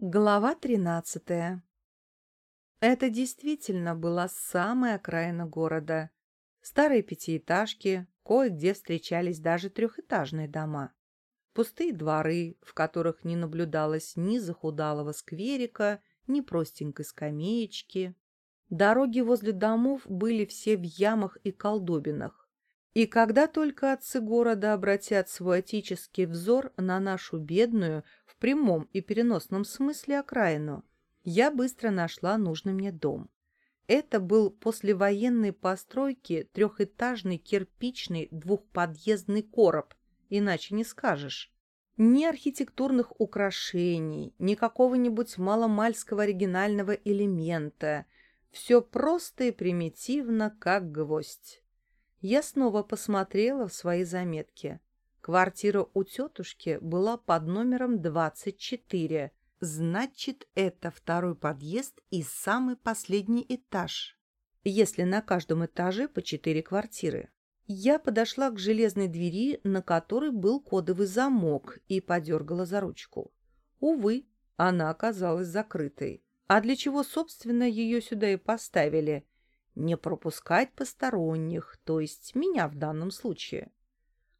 Глава тринадцатая Это действительно была самая окраина города. Старые пятиэтажки, кое-где встречались даже трехэтажные дома. Пустые дворы, в которых не наблюдалось ни захудалого скверика, ни простенькой скамеечки. Дороги возле домов были все в ямах и колдобинах. И когда только отцы города обратят свой отеческий взор на нашу бедную, прямом и переносном смысле окраину, я быстро нашла нужный мне дом. Это был послевоенной постройки трехэтажный кирпичный двухподъездный короб, иначе не скажешь. Ни архитектурных украшений, ни какого-нибудь маломальского оригинального элемента. Все просто и примитивно, как гвоздь. Я снова посмотрела в свои заметки. Квартира у тетушки была под номером 24. Значит, это второй подъезд и самый последний этаж. Если на каждом этаже по четыре квартиры. Я подошла к железной двери, на которой был кодовый замок, и подергала за ручку. Увы, она оказалась закрытой. А для чего, собственно, ее сюда и поставили? Не пропускать посторонних, то есть меня в данном случае.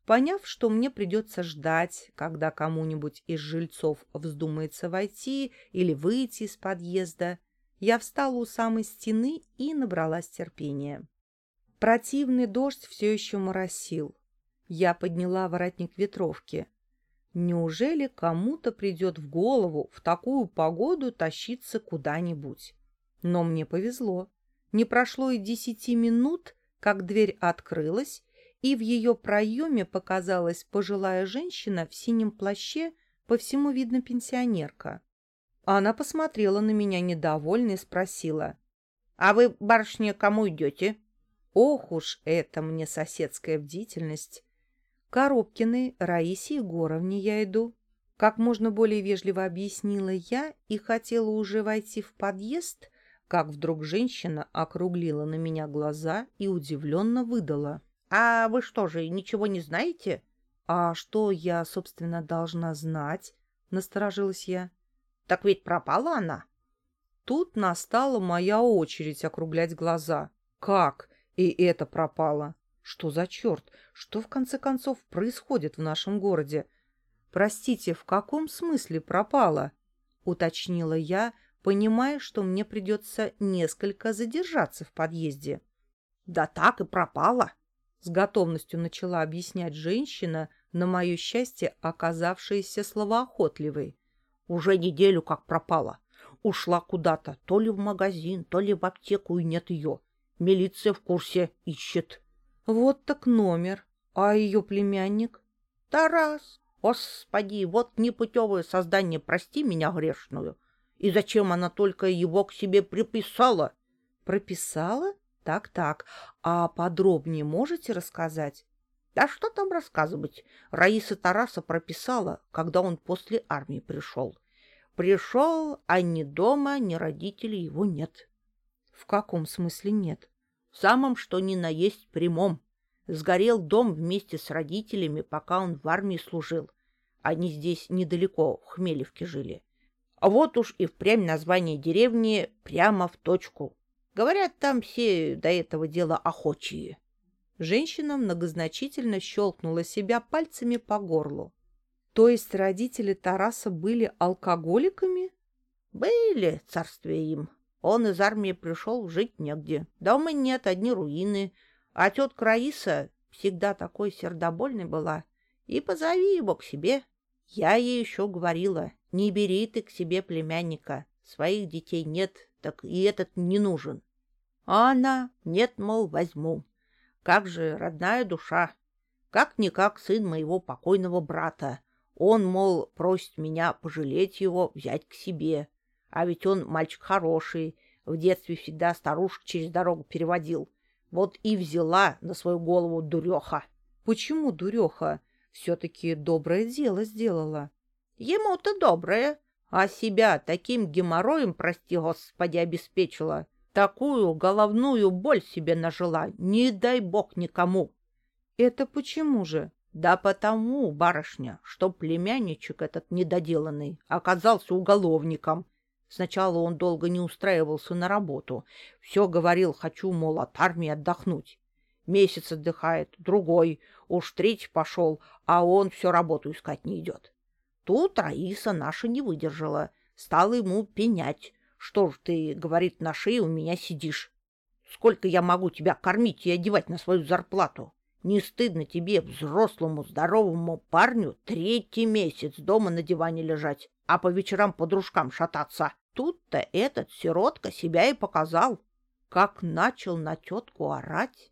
Поняв, что мне придется ждать, когда кому-нибудь из жильцов вздумается войти или выйти из подъезда, я встала у самой стены и набралась терпения. Противный дождь все еще моросил. Я подняла воротник ветровки. Неужели кому-то придет в голову в такую погоду тащиться куда-нибудь? Но мне повезло. Не прошло и десяти минут, как дверь открылась, и в ее проеме показалась пожилая женщина в синем плаще, по всему видно пенсионерка. Она посмотрела на меня недовольно и спросила. — А вы, барышня, кому идете? — Ох уж это мне соседская бдительность. — Коробкиной Раисе Егоровне я иду. Как можно более вежливо объяснила я и хотела уже войти в подъезд, как вдруг женщина округлила на меня глаза и удивленно выдала. — «А вы что же, ничего не знаете?» «А что я, собственно, должна знать?» — насторожилась я. «Так ведь пропала она». Тут настала моя очередь округлять глаза. «Как? И это пропало? Что за черт? Что, в конце концов, происходит в нашем городе?» «Простите, в каком смысле пропала?» — уточнила я, понимая, что мне придется несколько задержаться в подъезде. «Да так и пропала», с готовностью начала объяснять женщина, на мое счастье оказавшаяся словоохотливой. Уже неделю как пропала. Ушла куда-то, то ли в магазин, то ли в аптеку, и нет ее. Милиция в курсе ищет. Вот так номер. А ее племянник? Тарас. Господи, вот непутевое создание, прости меня грешную. И зачем она только его к себе приписала? Прописала? Так-так, а подробнее можете рассказать? Да что там рассказывать? Раиса Тараса прописала, когда он после армии пришел. Пришел, а ни дома, ни родителей его нет. В каком смысле нет? В самом, что ни на есть прямом. Сгорел дом вместе с родителями, пока он в армии служил. Они здесь недалеко, в Хмелевке жили. А вот уж и впрямь название деревни прямо в точку. Говорят, там все до этого дела охочие. Женщина многозначительно щелкнула себя пальцами по горлу. То есть родители Тараса были алкоголиками? Были, царствие им. Он из армии пришел, жить негде. Дома нет, одни руины. А тетка Раиса всегда такой сердобольной была. И позови его к себе. Я ей еще говорила, не бери ты к себе племянника. Своих детей нет, так и этот не нужен. А она, нет, мол, возьму. Как же родная душа. Как-никак сын моего покойного брата. Он, мол, просит меня пожалеть его, взять к себе. А ведь он мальчик хороший, в детстве всегда старушек через дорогу переводил. Вот и взяла на свою голову дуреха. Почему дуреха? Все-таки доброе дело сделала. Ему-то доброе, а себя таким геморроем, прости господи, обеспечила. Такую головную боль себе нажила, не дай бог никому. Это почему же? Да потому, барышня, что племянничек этот недоделанный оказался уголовником. Сначала он долго не устраивался на работу. Все говорил, хочу, мол, от армии отдохнуть. Месяц отдыхает, другой, уж третий пошел, а он все работу искать не идет. Тут Раиса наша не выдержала, стала ему пенять. Что ж ты, говорит, на шее у меня сидишь? Сколько я могу тебя кормить и одевать на свою зарплату? Не стыдно тебе, взрослому, здоровому парню, третий месяц дома на диване лежать, а по вечерам по дружкам шататься? Тут-то этот сиротка себя и показал. Как начал на тетку орать.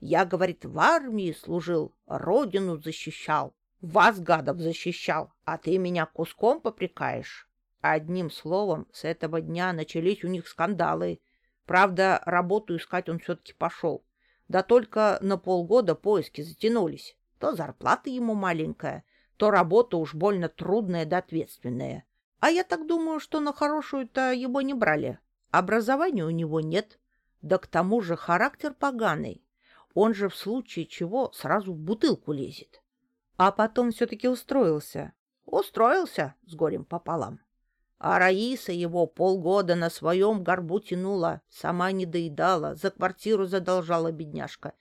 Я, говорит, в армии служил, родину защищал, вас, гадов, защищал, а ты меня куском попрекаешь. Одним словом, с этого дня начались у них скандалы. Правда, работу искать он все-таки пошел. Да только на полгода поиски затянулись. То зарплата ему маленькая, то работа уж больно трудная да ответственная. А я так думаю, что на хорошую-то его не брали. Образования у него нет, да к тому же характер поганый. Он же в случае чего сразу в бутылку лезет. А потом все-таки устроился. Устроился с горем пополам. А Раиса его полгода на своем горбу тянула, сама не доедала, за квартиру задолжала бедняжка.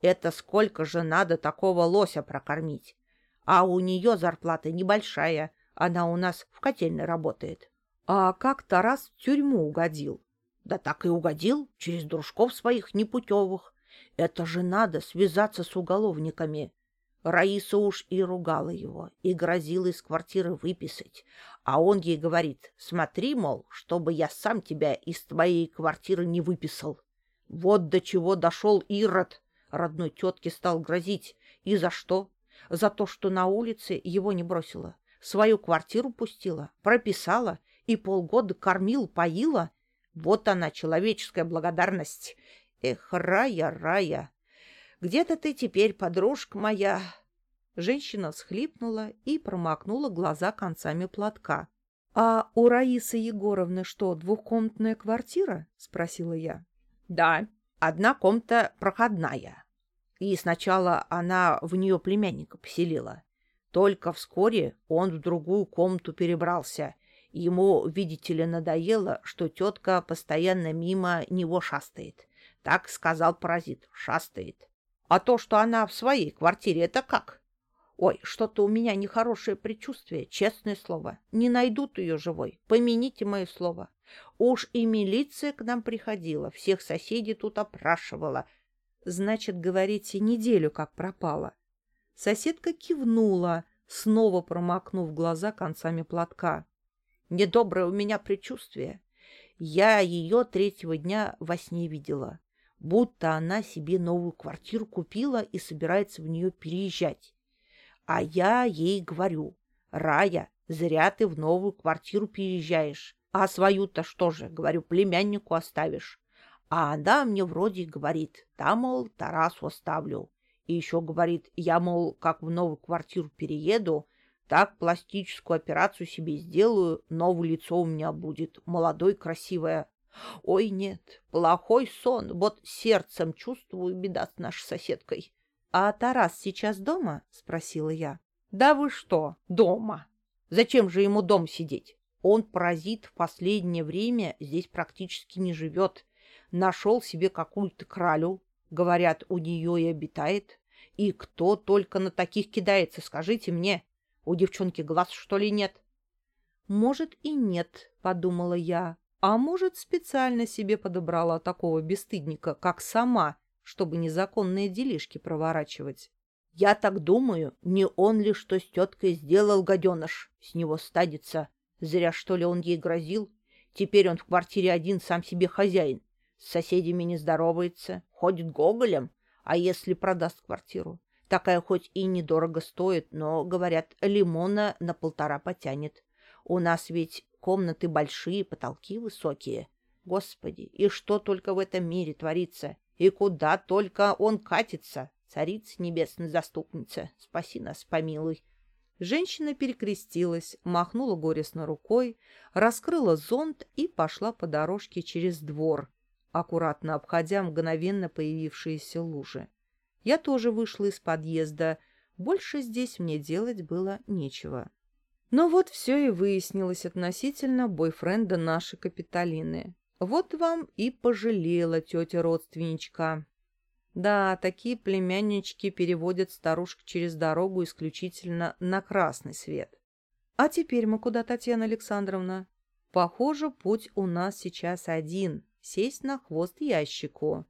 Это сколько же надо такого лося прокормить? А у нее зарплата небольшая, она у нас в котельной работает. А как Тарас в тюрьму угодил? Да так и угодил, через дружков своих непутевых. Это же надо связаться с уголовниками. Раиса уж и ругала его, и грозила из квартиры выписать. А он ей говорит, смотри, мол, чтобы я сам тебя из твоей квартиры не выписал. Вот до чего дошел Ирод. Родной тетке стал грозить. И за что? За то, что на улице его не бросила. Свою квартиру пустила, прописала и полгода кормил, поила. Вот она, человеческая благодарность. Эх, Рая, Рая, где-то ты теперь, подружка моя. Женщина всхлипнула и промокнула глаза концами платка. — А у Раисы Егоровны что, двухкомнатная квартира? — спросила я. — Да, одна комната проходная. И сначала она в нее племянника поселила. Только вскоре он в другую комнату перебрался. Ему, видите ли, надоело, что тетка постоянно мимо него шастает. Так сказал паразит, шастает. А то, что она в своей квартире, это как? Ой, что-то у меня нехорошее предчувствие, честное слово. Не найдут ее живой, помяните мое слово. Уж и милиция к нам приходила, всех соседей тут опрашивала. Значит, говорите, неделю как пропала. Соседка кивнула, снова промокнув глаза концами платка. Недоброе у меня предчувствие. Я ее третьего дня во сне видела будто она себе новую квартиру купила и собирается в нее переезжать. А я ей говорю, Рая, зря ты в новую квартиру переезжаешь. А свою-то что же, говорю, племяннику оставишь. А она мне вроде говорит, да, мол, Тарасу оставлю. И еще говорит, я, мол, как в новую квартиру перееду, так пластическую операцию себе сделаю, новое лицо у меня будет, молодой, красивое. Ой, нет, плохой сон, вот сердцем чувствую беда с нашей соседкой. — А Тарас сейчас дома? — спросила я. — Да вы что, дома? Зачем же ему дом сидеть? Он, паразит, в последнее время здесь практически не живет. Нашел себе какую-то кралю, говорят, у нее и обитает. И кто только на таких кидается, скажите мне. У девчонки глаз, что ли, нет? — Может, и нет, — подумала я. А может, специально себе подобрала такого бесстыдника, как сама, чтобы незаконные делишки проворачивать. Я так думаю, не он ли что с теткой сделал, гаденыш? С него стадится. Зря, что ли, он ей грозил? Теперь он в квартире один сам себе хозяин. С соседями не здоровается, ходит гоголем. А если продаст квартиру? Такая хоть и недорого стоит, но, говорят, лимона на полтора потянет. У нас ведь комнаты большие, потолки высокие. Господи, и что только в этом мире творится? И куда только он катится? Царица небесная заступница, спаси нас, помилуй. Женщина перекрестилась, махнула горестно рукой, раскрыла зонт и пошла по дорожке через двор, аккуратно обходя мгновенно появившиеся лужи. Я тоже вышла из подъезда, Больше здесь мне делать было нечего. Но вот все и выяснилось относительно бойфренда нашей Капитолины. Вот вам и пожалела тетя-родственничка. Да, такие племяннички переводят старушек через дорогу исключительно на красный свет. А теперь мы куда, Татьяна Александровна? Похоже, путь у нас сейчас один — сесть на хвост ящику.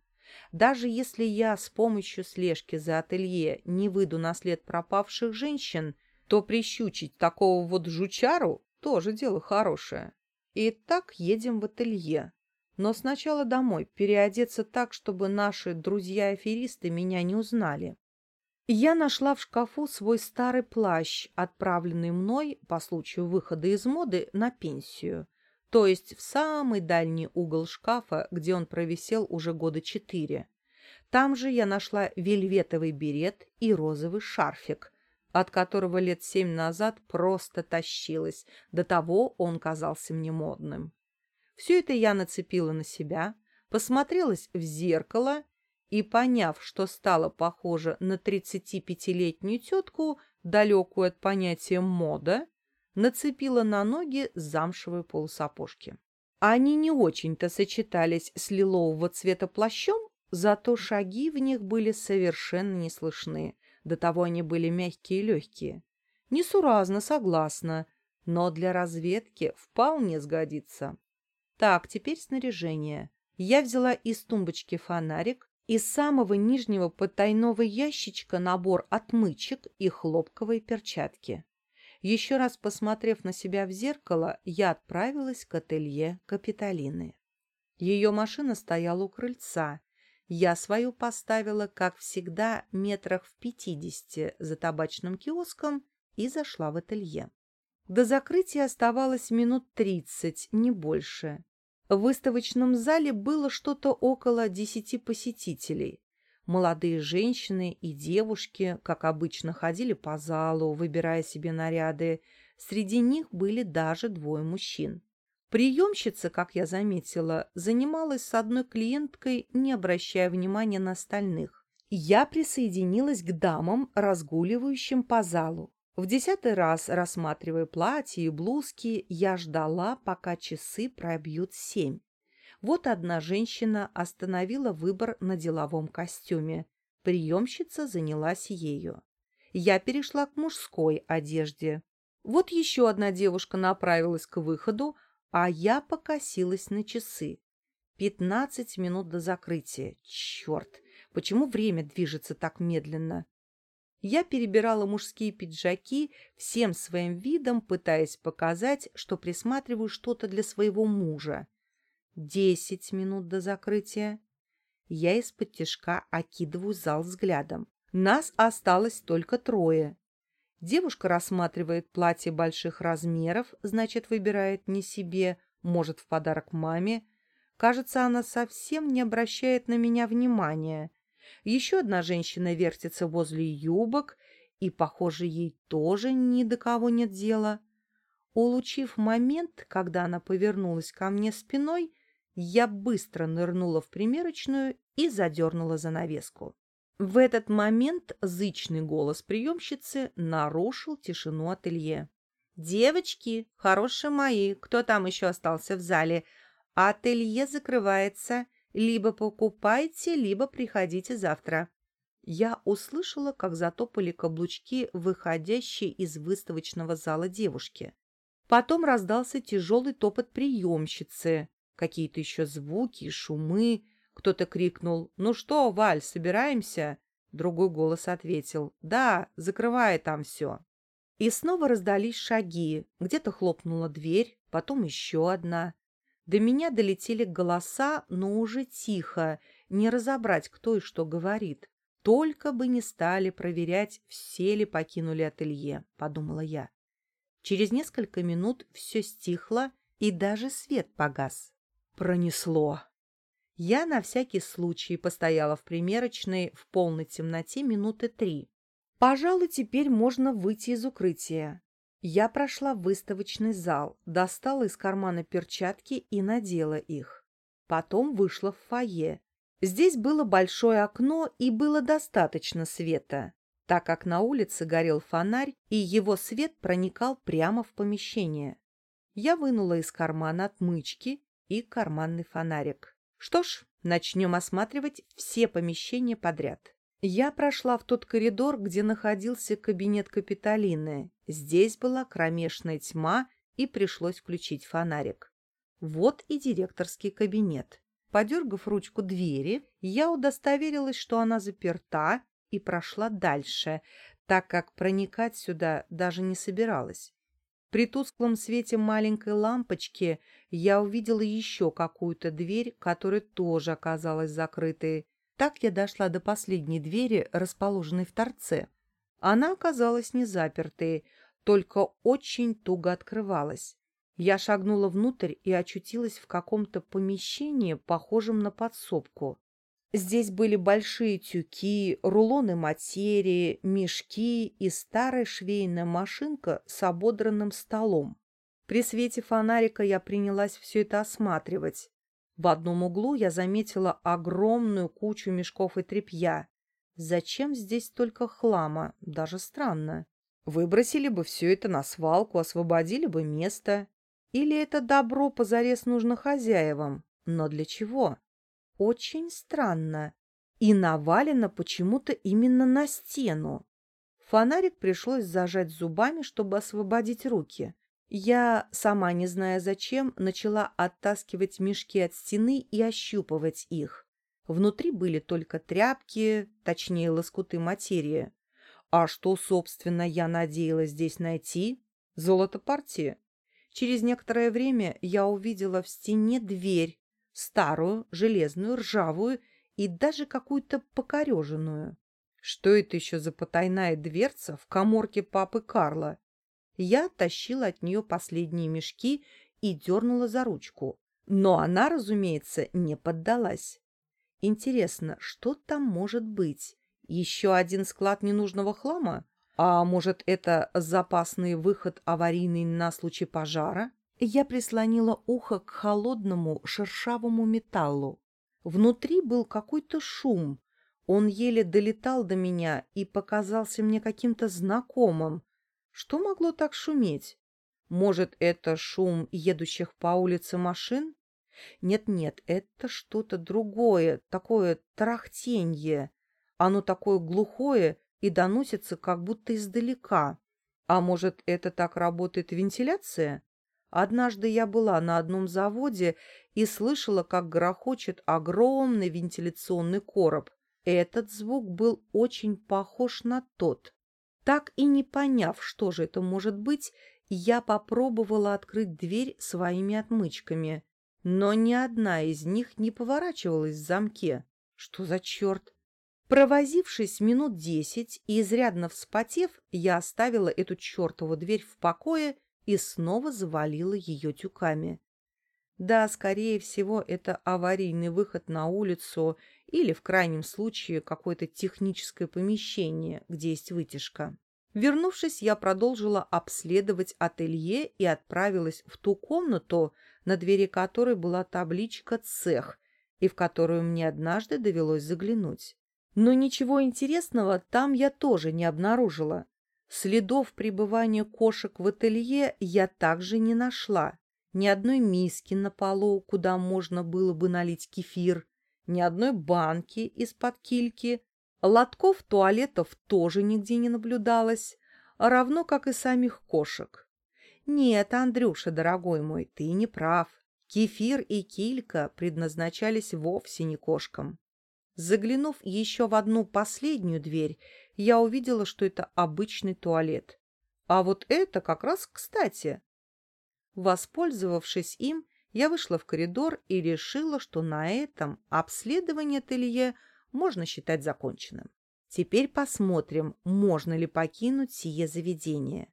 Даже если я с помощью слежки за ателье не выйду на след пропавших женщин, то прищучить такого вот жучару тоже дело хорошее. И так едем в ателье. Но сначала домой, переодеться так, чтобы наши друзья-аферисты меня не узнали. Я нашла в шкафу свой старый плащ, отправленный мной по случаю выхода из моды на пенсию, то есть в самый дальний угол шкафа, где он провисел уже года четыре. Там же я нашла вельветовый берет и розовый шарфик, от которого лет семь назад просто тащилась, до того он казался мне модным. Все это я нацепила на себя, посмотрелась в зеркало и, поняв, что стала похожа на 35-летнюю тетку, далекую от понятия «мода», нацепила на ноги замшевые полусапожки. Они не очень-то сочетались с лилового цвета плащом, зато шаги в них были совершенно не слышны, до того они были мягкие и легкие. Несуразно, согласна, но для разведки вполне сгодится. Так, теперь снаряжение. Я взяла из тумбочки фонарик, из самого нижнего потайного ящичка набор отмычек и хлопковые перчатки. Еще раз посмотрев на себя в зеркало, я отправилась к ателье Капитолины. Ее машина стояла у крыльца. Я свою поставила, как всегда, метрах в пятидесяти за табачным киоском и зашла в ателье. До закрытия оставалось минут тридцать, не больше. В выставочном зале было что-то около десяти посетителей. Молодые женщины и девушки, как обычно, ходили по залу, выбирая себе наряды. Среди них были даже двое мужчин. Приемщица, как я заметила, занималась с одной клиенткой, не обращая внимания на остальных. Я присоединилась к дамам, разгуливающим по залу. В десятый раз, рассматривая платья и блузки, я ждала, пока часы пробьют семь. Вот одна женщина остановила выбор на деловом костюме. Приемщица занялась ею. Я перешла к мужской одежде. Вот еще одна девушка направилась к выходу, а я покосилась на часы. Пятнадцать минут до закрытия. Черт! Почему время движется так медленно? Я перебирала мужские пиджаки, всем своим видом пытаясь показать, что присматриваю что-то для своего мужа. Десять минут до закрытия. Я из-под тяжка окидываю зал взглядом. Нас осталось только трое. Девушка рассматривает платье больших размеров, значит, выбирает не себе, может, в подарок маме. Кажется, она совсем не обращает на меня внимания. Еще одна женщина вертится возле юбок, и, похоже, ей тоже ни до кого нет дела. Улучив момент, когда она повернулась ко мне спиной, я быстро нырнула в примерочную и задернула занавеску. В этот момент зычный голос приемщицы нарушил тишину ателье. «Девочки, хорошие мои, кто там еще остался в зале? Ателье закрывается. Либо покупайте, либо приходите завтра. Я услышала, как затопали каблучки, выходящие из выставочного зала девушки. Потом раздался тяжелый топот приемщицы, какие-то еще звуки шумы. Кто-то крикнул «Ну что, Валь, собираемся?» Другой голос ответил «Да, закрывай там все». И снова раздались шаги. Где-то хлопнула дверь, потом еще одна. До меня долетели голоса, но уже тихо, не разобрать, кто и что говорит. Только бы не стали проверять, все ли покинули ателье, подумала я. Через несколько минут все стихло, и даже свет погас. Пронесло. Я на всякий случай постояла в примерочной в полной темноте минуты три. Пожалуй, теперь можно выйти из укрытия. Я прошла в выставочный зал, достала из кармана перчатки и надела их. Потом вышла в фойе. Здесь было большое окно и было достаточно света. так как на улице горел фонарь, и его свет проникал прямо в помещение. Я вынула из кармана отмычки и карманный фонарик. Что ж, начнем осматривать все помещения подряд. Я прошла в тот коридор, где находился кабинет Капитолины. Здесь была кромешная тьма, и пришлось включить фонарик. Вот и директорский кабинет. Подергав ручку двери, я удостоверилась, что она заперта, и прошла дальше, так как проникать сюда даже не собиралась. При тусклом свете маленькой лампочки я увидела еще какую-то дверь, которая тоже оказалась закрытой. Так я дошла до последней двери, расположенной в торце. Она оказалась не запертой, только очень туго открывалась. Я шагнула внутрь и очутилась в каком-то помещении, похожем на подсобку. Здесь были большие тюки, рулоны материи, мешки и старая швейная машинка с ободранным столом. При свете фонарика я принялась все это осматривать. В одном углу я заметила огромную кучу мешков и тряпья. Зачем здесь столько хлама? Даже странно. Выбросили бы все это на свалку, освободили бы место. Или это добро позарез нужно хозяевам? Но для чего? Очень странно. И навалено почему-то именно на стену. Фонарик пришлось зажать зубами, чтобы освободить руки. Я, сама не зная зачем, начала оттаскивать мешки от стены и ощупывать их. Внутри были только тряпки, точнее лоскуты материи. А что, собственно, я надеялась здесь найти? Золото партии. Через некоторое время я увидела в стене дверь, старую, железную, ржавую и даже какую-то покореженную. Что это еще за потайная дверца в коморке папы Карла? Я тащила от нее последние мешки и дернула за ручку. Но она, разумеется, не поддалась. Интересно, что там может быть? Еще один склад ненужного хлама? А может, это запасный выход аварийный на случай пожара? Я прислонила ухо к холодному шершавому металлу. Внутри был какой-то шум. Он еле долетал до меня и показался мне каким-то знакомым. Что могло так шуметь? Может, это шум едущих по улице машин? Нет-нет, это что-то другое, такое трахтенье. Оно такое глухое и доносится как будто издалека. А может, это так работает вентиляция? Однажды я была на одном заводе и слышала, как грохочет огромный вентиляционный короб. Этот звук был очень похож на тот. Так и не поняв, что же это может быть, я попробовала открыть дверь своими отмычками, но ни одна из них не поворачивалась в замке. Что за черт? Провозившись минут десять и изрядно вспотев, я оставила эту чертову дверь в покое и снова завалила ее тюками. Да, скорее всего, это аварийный выход на улицу или, в крайнем случае, какое-то техническое помещение, где есть вытяжка. Вернувшись, я продолжила обследовать ателье и отправилась в ту комнату, на двери которой была табличка «Цех», и в которую мне однажды довелось заглянуть. Но ничего интересного там я тоже не обнаружила. Следов пребывания кошек в ателье я также не нашла. Ни одной миски на полу, куда можно было бы налить кефир, ни одной банки из-под кильки. Лотков туалетов тоже нигде не наблюдалось, равно как и самих кошек. Нет, Андрюша, дорогой мой, ты не прав. Кефир и килька предназначались вовсе не кошкам. Заглянув еще в одну последнюю дверь, я увидела, что это обычный туалет. А вот это как раз кстати. Воспользовавшись им, я вышла в коридор и решила, что на этом обследование ателье можно считать законченным. Теперь посмотрим, можно ли покинуть сие заведение.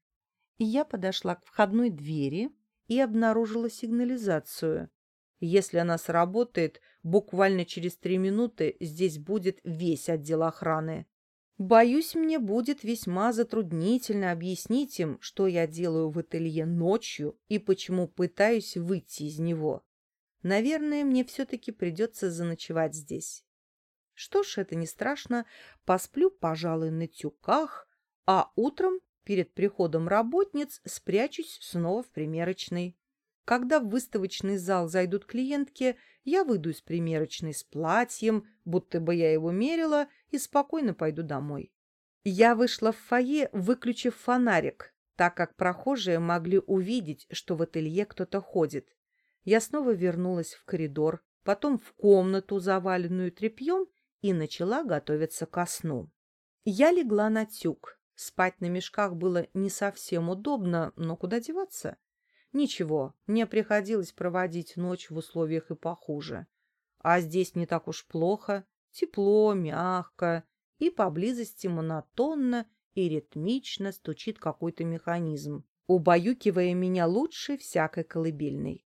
Я подошла к входной двери и обнаружила сигнализацию. Если она сработает, буквально через три минуты здесь будет весь отдел охраны. Боюсь, мне будет весьма затруднительно объяснить им, что я делаю в ателье ночью и почему пытаюсь выйти из него. Наверное, мне все-таки придется заночевать здесь. Что ж, это не страшно, посплю, пожалуй, на тюках, а утром, перед приходом работниц, спрячусь снова в примерочной. Когда в выставочный зал зайдут клиентки, я выйду из примерочной с платьем, будто бы я его мерила, и спокойно пойду домой. Я вышла в фойе, выключив фонарик, так как прохожие могли увидеть, что в ателье кто-то ходит. Я снова вернулась в коридор, потом в комнату, заваленную тряпьем, и начала готовиться ко сну. Я легла на тюк. Спать на мешках было не совсем удобно, но куда деваться? Ничего, мне приходилось проводить ночь в условиях и похуже. А здесь не так уж плохо, тепло, мягко, и поблизости монотонно и ритмично стучит какой-то механизм, убаюкивая меня лучше всякой колыбельной.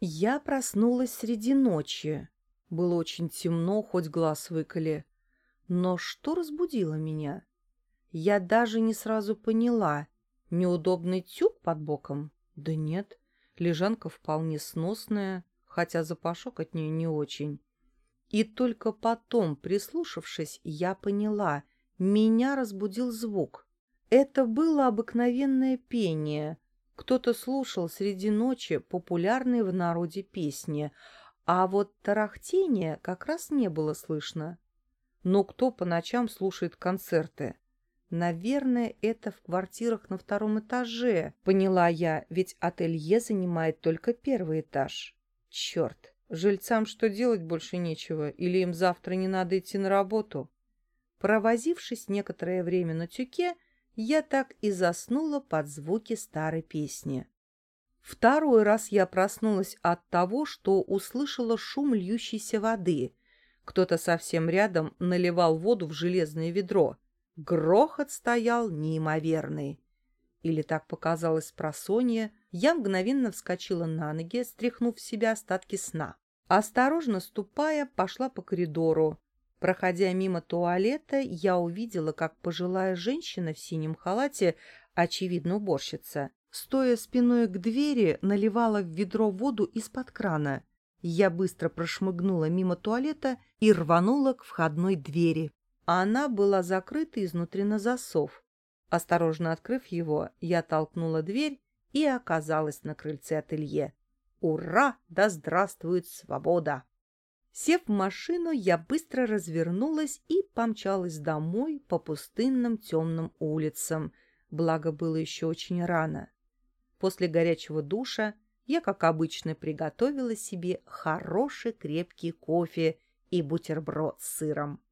Я проснулась среди ночи. Было очень темно, хоть глаз выколи. Но что разбудило меня? Я даже не сразу поняла. Неудобный тюк под боком? Да нет, лежанка вполне сносная, хотя запашок от нее не очень. И только потом, прислушавшись, я поняла, меня разбудил звук. Это было обыкновенное пение. Кто-то слушал среди ночи популярные в народе песни, а вот тарахтения как раз не было слышно. Но кто по ночам слушает концерты? Наверное, это в квартирах на втором этаже, поняла я, ведь ателье занимает только первый этаж. Черт, Жильцам что делать больше нечего, или им завтра не надо идти на работу? Провозившись некоторое время на тюке, я так и заснула под звуки старой песни. Второй раз я проснулась от того, что услышала шум льющейся воды. Кто-то совсем рядом наливал воду в железное ведро. Грохот стоял неимоверный. Или так показалось просонье, я мгновенно вскочила на ноги, стряхнув в себя остатки сна. Осторожно ступая, пошла по коридору. Проходя мимо туалета, я увидела, как пожилая женщина в синем халате, очевидно уборщица, стоя спиной к двери, наливала в ведро воду из-под крана. Я быстро прошмыгнула мимо туалета и рванула к входной двери. Она была закрыта изнутри на засов. Осторожно открыв его, я толкнула дверь и оказалась на крыльце ателье. Ура! Да здравствует свобода! Сев в машину, я быстро развернулась и помчалась домой по пустынным темным улицам, благо было еще очень рано. После горячего душа я, как обычно, приготовила себе хороший крепкий кофе и бутерброд с сыром.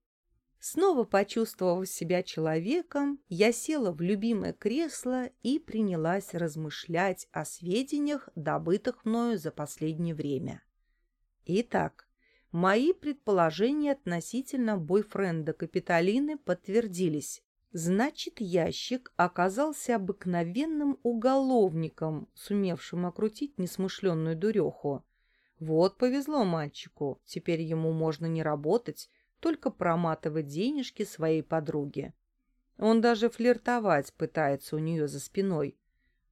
Снова почувствовав себя человеком, я села в любимое кресло и принялась размышлять о сведениях, добытых мною за последнее время. Итак, мои предположения относительно бойфренда Капитолины подтвердились. Значит, ящик оказался обыкновенным уголовником, сумевшим окрутить несмышленную дуреху. Вот повезло мальчику, теперь ему можно не работать, только проматывать денежки своей подруге. Он даже флиртовать пытается у нее за спиной.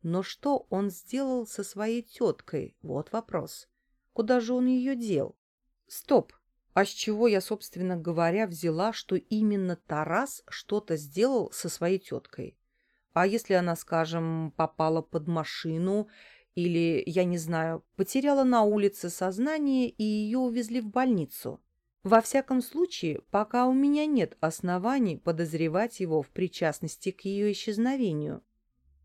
Но что он сделал со своей теткой? Вот вопрос. Куда же он ее дел? Стоп! А с чего я, собственно говоря, взяла, что именно Тарас что-то сделал со своей теткой? А если она, скажем, попала под машину или, я не знаю, потеряла на улице сознание и ее увезли в больницу? Во всяком случае, пока у меня нет оснований подозревать его в причастности к ее исчезновению.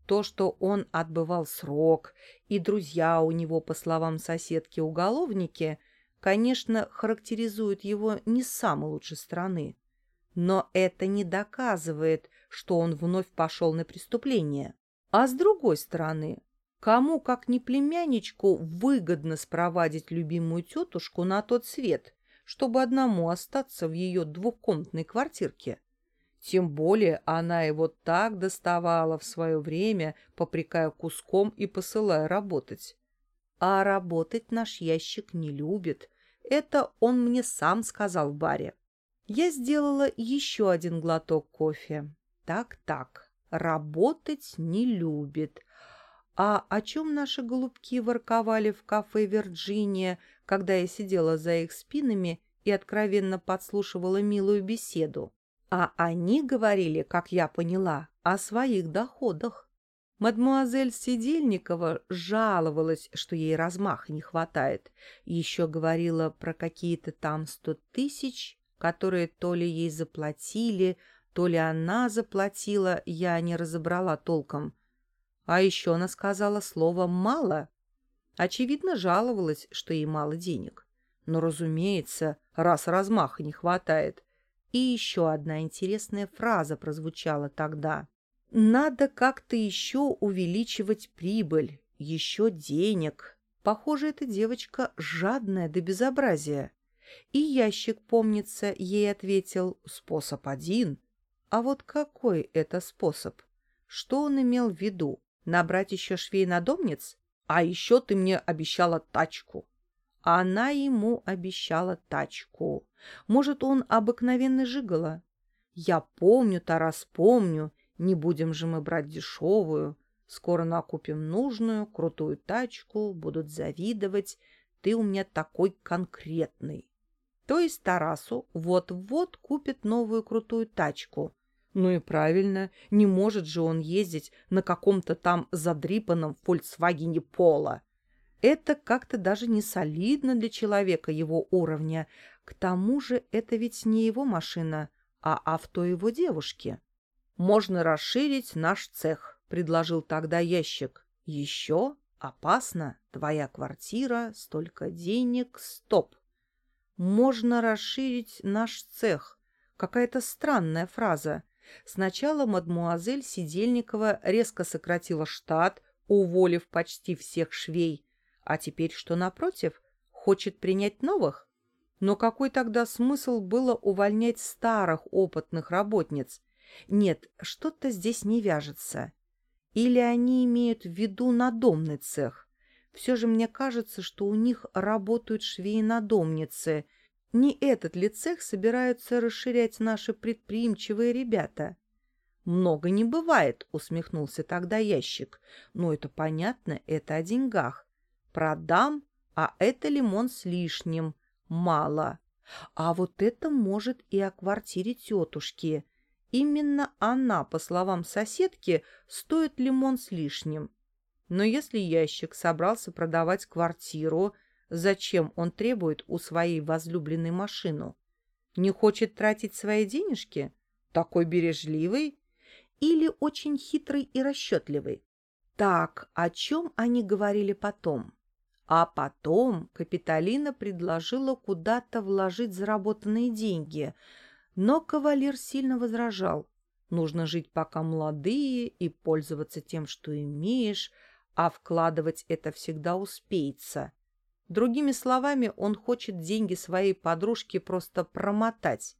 То, что он отбывал срок, и друзья у него, по словам соседки, уголовники, конечно, характеризуют его не с самой лучшей стороны. Но это не доказывает, что он вновь пошел на преступление. А с другой стороны, кому, как не племянничку, выгодно спровадить любимую тетушку на тот свет – чтобы одному остаться в ее двухкомнатной квартирке. Тем более она его так доставала в свое время, попрекая куском и посылая работать. А работать наш ящик не любит. Это он мне сам сказал в баре. Я сделала еще один глоток кофе. Так-так, работать не любит. А о чем наши голубки ворковали в кафе «Вирджиния», когда я сидела за их спинами и откровенно подслушивала милую беседу. А они говорили, как я поняла, о своих доходах. Мадмуазель Сидельникова жаловалась, что ей размаха не хватает. Еще говорила про какие-то там сто тысяч, которые то ли ей заплатили, то ли она заплатила, я не разобрала толком. А еще она сказала слово «мало». Очевидно, жаловалась, что ей мало денег. Но, разумеется, раз размаха не хватает. И еще одна интересная фраза прозвучала тогда. Надо как-то еще увеличивать прибыль, еще денег. Похоже, эта девочка жадная до безобразия. И ящик, помнится, ей ответил «способ один». А вот какой это способ? Что он имел в виду? Набрать еще швей-надомниц? А еще ты мне обещала тачку. Она ему обещала тачку. Может, он обыкновенный жигало? Я помню, Тарас, помню, не будем же мы брать дешевую. Скоро накупим нужную, крутую тачку, будут завидовать. Ты у меня такой конкретный. То есть Тарасу вот-вот купит новую крутую тачку. Ну и правильно, не может же он ездить на каком-то там задрипанном «Фольксвагене Пола». Это как-то даже не солидно для человека его уровня. К тому же это ведь не его машина, а авто его девушки. «Можно расширить наш цех», — предложил тогда ящик. «Еще? Опасно. Твоя квартира, столько денег. Стоп. Можно расширить наш цех. Какая-то странная фраза. Сначала мадмуазель Сидельникова резко сократила штат, уволив почти всех швей, а теперь что напротив, хочет принять новых? Но какой тогда смысл было увольнять старых опытных работниц, нет, что-то здесь не вяжется. Или они имеют в виду надомный цех. Все же мне кажется, что у них работают швеи-надомницы. Не этот ли цех собираются расширять наши предприимчивые ребята? «Много не бывает», — усмехнулся тогда ящик. «Но это понятно, это о деньгах. Продам, а это лимон с лишним. Мало. А вот это может и о квартире тетушки. Именно она, по словам соседки, стоит лимон с лишним. Но если ящик собрался продавать квартиру, зачем он требует у своей возлюбленной машину? Не хочет тратить свои денежки? Такой бережливый? Или очень хитрый и расчетливый? Так, о чем они говорили потом? А потом Капитолина предложила куда-то вложить заработанные деньги – но кавалер сильно возражал. Нужно жить пока молодые и пользоваться тем, что имеешь, а вкладывать это всегда успеется. Другими словами, он хочет деньги своей подружки просто промотать.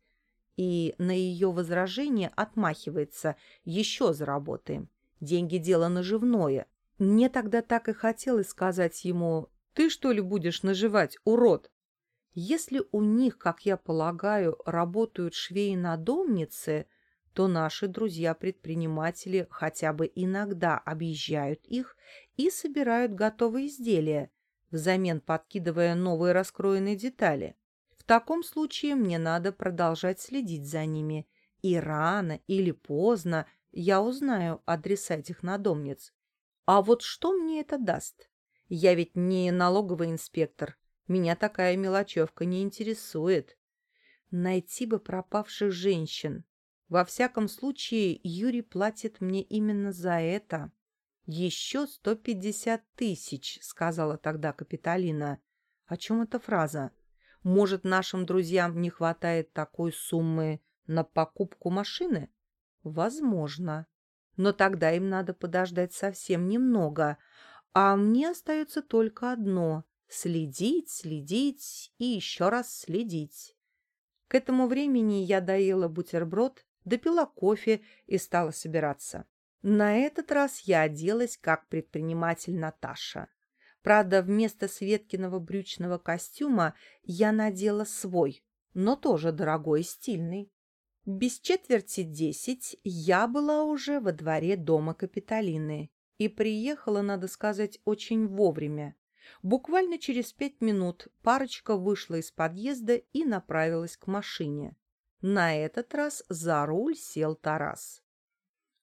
И на ее возражение отмахивается «Еще заработаем. Деньги – дело наживное». Мне тогда так и хотелось сказать ему «Ты что ли будешь наживать, урод?» Если у них, как я полагаю, работают швеи-надомницы, то наши друзья-предприниматели хотя бы иногда объезжают их и собирают готовые изделия, взамен подкидывая новые раскроенные детали. В таком случае мне надо продолжать следить за ними, и рано или поздно я узнаю адреса этих надомниц. А вот что мне это даст? Я ведь не налоговый инспектор, меня такая мелочевка не интересует. Найти бы пропавших женщин. Во всяком случае, Юрий платит мне именно за это. «Еще сто пятьдесят тысяч», — сказала тогда Капитолина. О чем эта фраза? Может, нашим друзьям не хватает такой суммы на покупку машины? Возможно. Но тогда им надо подождать совсем немного. А мне остается только одно Следить, следить и еще раз следить. К этому времени я доела бутерброд, допила кофе и стала собираться. На этот раз я оделась как предприниматель Наташа. Правда, вместо Светкиного брючного костюма я надела свой, но тоже дорогой и стильный. Без четверти десять я была уже во дворе дома Капитолины и приехала, надо сказать, очень вовремя. Буквально через пять минут парочка вышла из подъезда и направилась к машине. На этот раз за руль сел Тарас.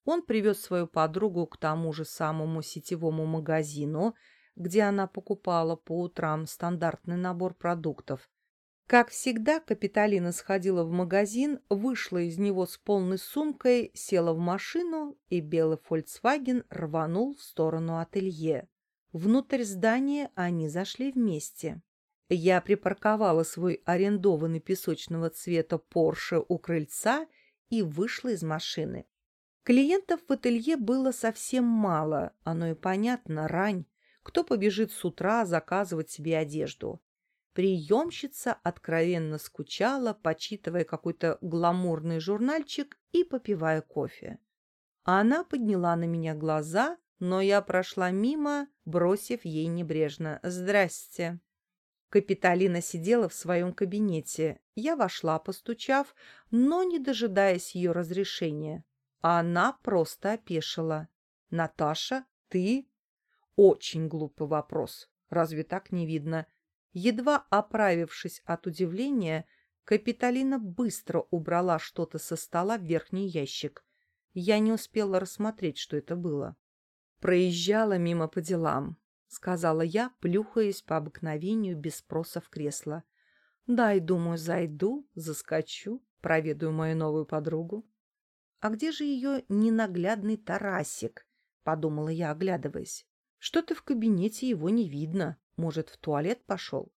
Он привез свою подругу к тому же самому сетевому магазину, где она покупала по утрам стандартный набор продуктов. Как всегда, Капитолина сходила в магазин, вышла из него с полной сумкой, села в машину, и белый «Фольксваген» рванул в сторону ателье. Внутрь здания они зашли вместе. Я припарковала свой арендованный песочного цвета Порше у крыльца и вышла из машины. Клиентов в ателье было совсем мало, оно и понятно, рань. Кто побежит с утра заказывать себе одежду? Приемщица откровенно скучала, почитывая какой-то гламурный журнальчик и попивая кофе. Она подняла на меня глаза, но я прошла мимо, бросив ей небрежно «Здрасте». Капитолина сидела в своем кабинете. Я вошла, постучав, но не дожидаясь ее разрешения. Она просто опешила. «Наташа, ты?» Очень глупый вопрос. Разве так не видно? Едва оправившись от удивления, Капитолина быстро убрала что-то со стола в верхний ящик. Я не успела рассмотреть, что это было. Проезжала мимо по делам. — сказала я, плюхаясь по обыкновению без спроса в кресло. «Дай, думаю, зайду, заскочу, проведаю мою новую подругу». «А где же ее ненаглядный Тарасик?» — подумала я, оглядываясь. «Что-то в кабинете его не видно. Может, в туалет пошел?»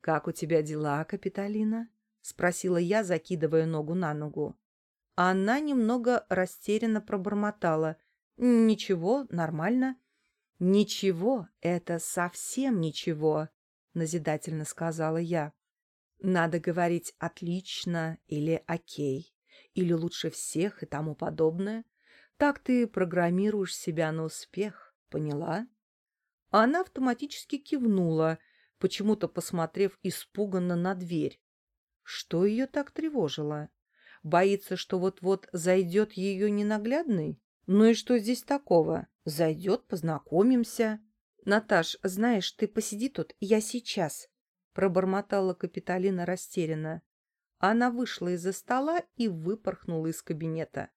«Как у тебя дела, Капитолина?» — спросила я, закидывая ногу на ногу. Она немного растерянно пробормотала. «Ничего, нормально». «Ничего, это совсем ничего», — назидательно сказала я. «Надо говорить «отлично» или «окей», или «лучше всех» и тому подобное. Так ты программируешь себя на успех, поняла?» Она автоматически кивнула, почему-то посмотрев испуганно на дверь. Что ее так тревожило? Боится, что вот-вот зайдет ее ненаглядный? Ну и что здесь такого? Зайдет, познакомимся. Наташ, знаешь, ты посиди тут, я сейчас. Пробормотала Капитолина растерянно. Она вышла из-за стола и выпорхнула из кабинета.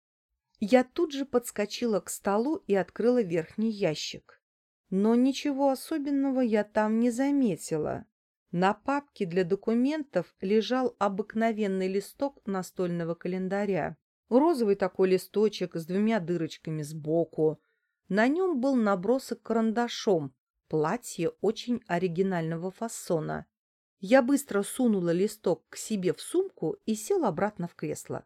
Я тут же подскочила к столу и открыла верхний ящик. Но ничего особенного я там не заметила. На папке для документов лежал обыкновенный листок настольного календаря. Розовый такой листочек с двумя дырочками сбоку. На нем был набросок карандашом, платье очень оригинального фасона. Я быстро сунула листок к себе в сумку и села обратно в кресло.